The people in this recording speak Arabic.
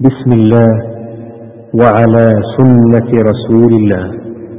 بسم الله وعلى سنة رسول الله.